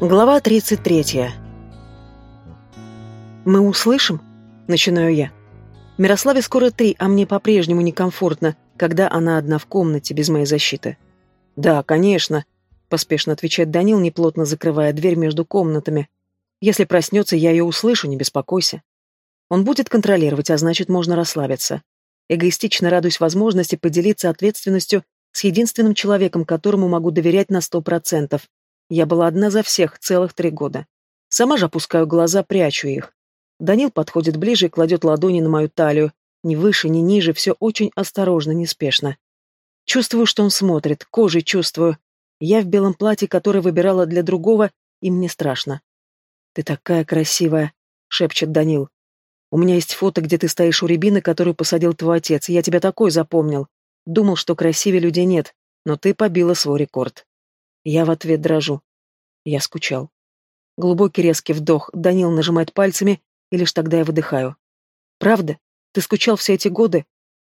Глава 33. «Мы услышим?» — начинаю я. Мирославе скоро три, а мне по-прежнему некомфортно, когда она одна в комнате без моей защиты. «Да, конечно», — поспешно отвечает Данил, неплотно закрывая дверь между комнатами. «Если проснется, я ее услышу, не беспокойся». Он будет контролировать, а значит, можно расслабиться. Эгоистично радуюсь возможности поделиться ответственностью с единственным человеком, которому могу доверять на сто процентов. Я была одна за всех целых три года. Сама же опускаю глаза, прячу их. Данил подходит ближе и кладет ладони на мою талию. Ни выше, ни ниже, все очень осторожно, неспешно. Чувствую, что он смотрит, кожей чувствую. Я в белом платье, которое выбирала для другого, и мне страшно. «Ты такая красивая», — шепчет Данил. «У меня есть фото, где ты стоишь у рябины, которую посадил твой отец. Я тебя такой запомнил. Думал, что красивее людей нет, но ты побила свой рекорд». Я в ответ дрожу. Я скучал. Глубокий резкий вдох, Данил нажимает пальцами, и лишь тогда я выдыхаю. «Правда? Ты скучал все эти годы?»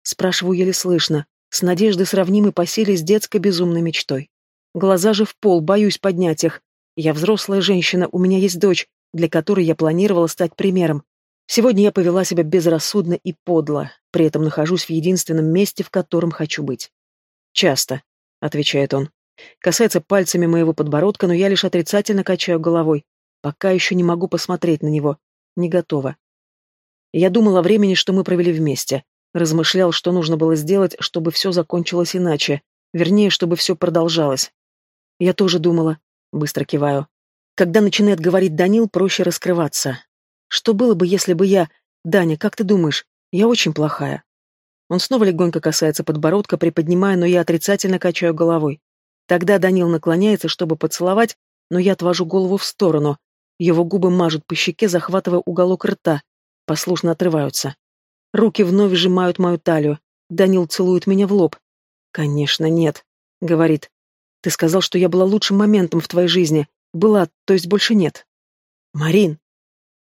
Спрашиваю еле слышно, с надеждой сравнимой по силе с детской безумной мечтой. Глаза же в пол, боюсь поднять их. Я взрослая женщина, у меня есть дочь, для которой я планировала стать примером. Сегодня я повела себя безрассудно и подло, при этом нахожусь в единственном месте, в котором хочу быть. «Часто», — отвечает он. Касается пальцами моего подбородка, но я лишь отрицательно качаю головой. Пока еще не могу посмотреть на него. Не готова. Я думал о времени, что мы провели вместе. Размышлял, что нужно было сделать, чтобы все закончилось иначе. Вернее, чтобы все продолжалось. Я тоже думала. Быстро киваю. Когда начинает говорить Данил, проще раскрываться. Что было бы, если бы я... Даня, как ты думаешь? Я очень плохая. Он снова легонько касается подбородка, приподнимая, но я отрицательно качаю головой. Тогда Данил наклоняется, чтобы поцеловать, но я отвожу голову в сторону. Его губы мажут по щеке, захватывая уголок рта. Послушно отрываются. Руки вновь сжимают мою талию. Данил целует меня в лоб. «Конечно, нет», — говорит. «Ты сказал, что я была лучшим моментом в твоей жизни. Была, то есть больше нет». «Марин!»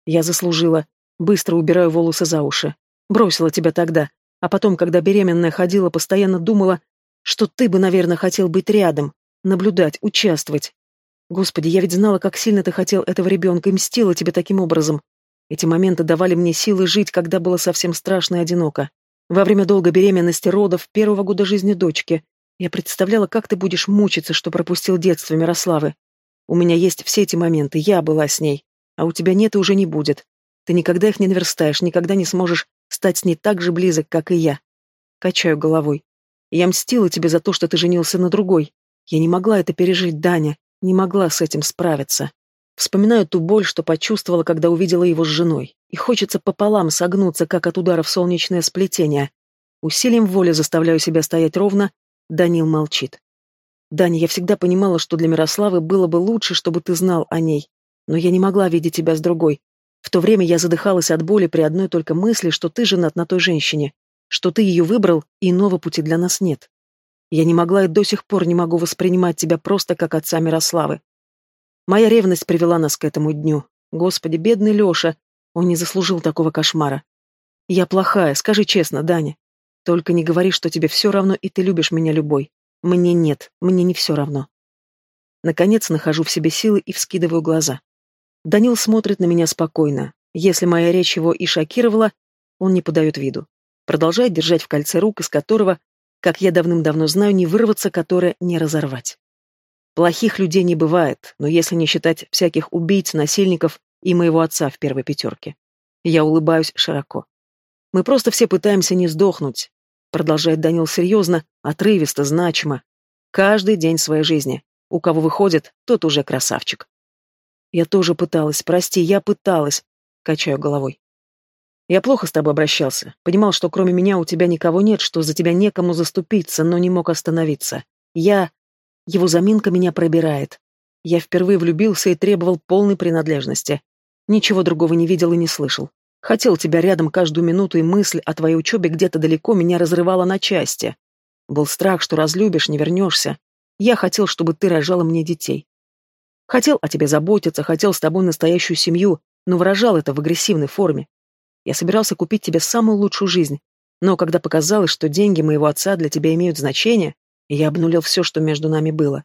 Я заслужила. Быстро убираю волосы за уши. Бросила тебя тогда. А потом, когда беременная ходила, постоянно думала, что ты бы, наверное, хотел быть рядом, наблюдать, участвовать. Господи, я ведь знала, как сильно ты хотел этого ребенка и мстила тебе таким образом. Эти моменты давали мне силы жить, когда было совсем страшно и одиноко. Во время долгой беременности, родов, первого года жизни дочки, я представляла, как ты будешь мучиться, что пропустил детство Мирославы. У меня есть все эти моменты, я была с ней, а у тебя нет и уже не будет. Ты никогда их не наверстаешь, никогда не сможешь стать с ней так же близок, как и я. Качаю головой. Я мстила тебе за то, что ты женился на другой. Я не могла это пережить, Даня, не могла с этим справиться. Вспоминаю ту боль, что почувствовала, когда увидела его с женой, и хочется пополам согнуться, как от удара в солнечное сплетение. Усилием воли заставляю себя стоять ровно, Данил молчит. Даня, я всегда понимала, что для Мирославы было бы лучше, чтобы ты знал о ней, но я не могла видеть тебя с другой. В то время я задыхалась от боли при одной только мысли, что ты женат на той женщине что ты ее выбрал, и иного пути для нас нет. Я не могла и до сих пор не могу воспринимать тебя просто как отца Мирославы. Моя ревность привела нас к этому дню. Господи, бедный Леша, он не заслужил такого кошмара. Я плохая, скажи честно, Даня. Только не говори, что тебе все равно, и ты любишь меня любой. Мне нет, мне не все равно. Наконец нахожу в себе силы и вскидываю глаза. Данил смотрит на меня спокойно. Если моя речь его и шокировала, он не подает виду продолжает держать в кольце рук, из которого, как я давным-давно знаю, не вырваться, которое не разорвать. Плохих людей не бывает, но если не считать всяких убийц, насильников и моего отца в первой пятерке. Я улыбаюсь широко. Мы просто все пытаемся не сдохнуть, продолжает Данил серьезно, отрывисто, значимо. Каждый день своей жизни. У кого выходит, тот уже красавчик. Я тоже пыталась, прости, я пыталась, качаю головой. Я плохо с тобой обращался. Понимал, что кроме меня у тебя никого нет, что за тебя некому заступиться, но не мог остановиться. Я... Его заминка меня пробирает. Я впервые влюбился и требовал полной принадлежности. Ничего другого не видел и не слышал. Хотел тебя рядом каждую минуту, и мысль о твоей учебе где-то далеко меня разрывала на части. Был страх, что разлюбишь, не вернешься. Я хотел, чтобы ты рожала мне детей. Хотел о тебе заботиться, хотел с тобой настоящую семью, но выражал это в агрессивной форме. Я собирался купить тебе самую лучшую жизнь, но когда показалось, что деньги моего отца для тебя имеют значение, я обнулил все, что между нами было.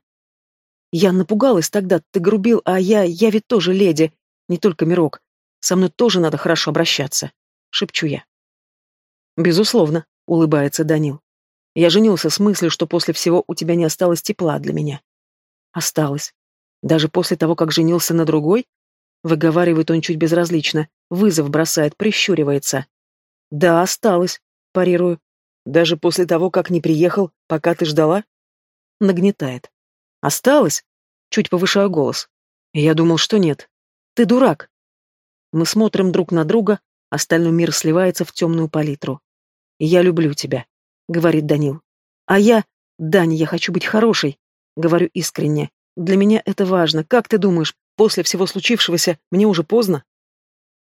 Я напугалась тогда, ты грубил, а я... я ведь тоже леди, не только Мирок. Со мной тоже надо хорошо обращаться», — шепчу я. «Безусловно», — улыбается Данил. «Я женился с мыслью, что после всего у тебя не осталось тепла для меня». «Осталось. Даже после того, как женился на другой?» Выговаривает он чуть безразлично, вызов бросает, прищуривается. «Да, осталось», — парирую. «Даже после того, как не приехал, пока ты ждала?» Нагнетает. «Осталось?» Чуть повышаю голос. «Я думал, что нет. Ты дурак». Мы смотрим друг на друга, остальной мир сливается в темную палитру. «Я люблю тебя», — говорит Данил. «А я... Дани, я хочу быть хорошей», — говорю искренне. «Для меня это важно. Как ты думаешь, после всего случившегося мне уже поздно?»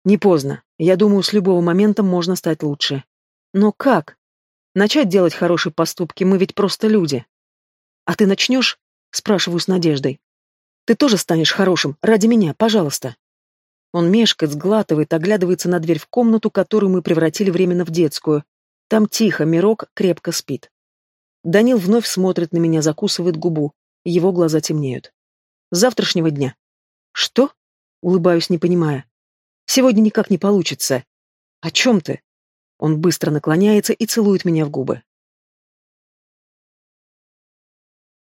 «Не поздно. Я думаю, с любого момента можно стать лучше». «Но как? Начать делать хорошие поступки, мы ведь просто люди». «А ты начнешь?» — спрашиваю с надеждой. «Ты тоже станешь хорошим, ради меня, пожалуйста». Он мешкает, сглатывает, оглядывается на дверь в комнату, которую мы превратили временно в детскую. Там тихо, Мирок крепко спит. Данил вновь смотрит на меня, закусывает губу. Его глаза темнеют. С завтрашнего дня. Что? Улыбаюсь, не понимая. Сегодня никак не получится. О чем ты? Он быстро наклоняется и целует меня в губы.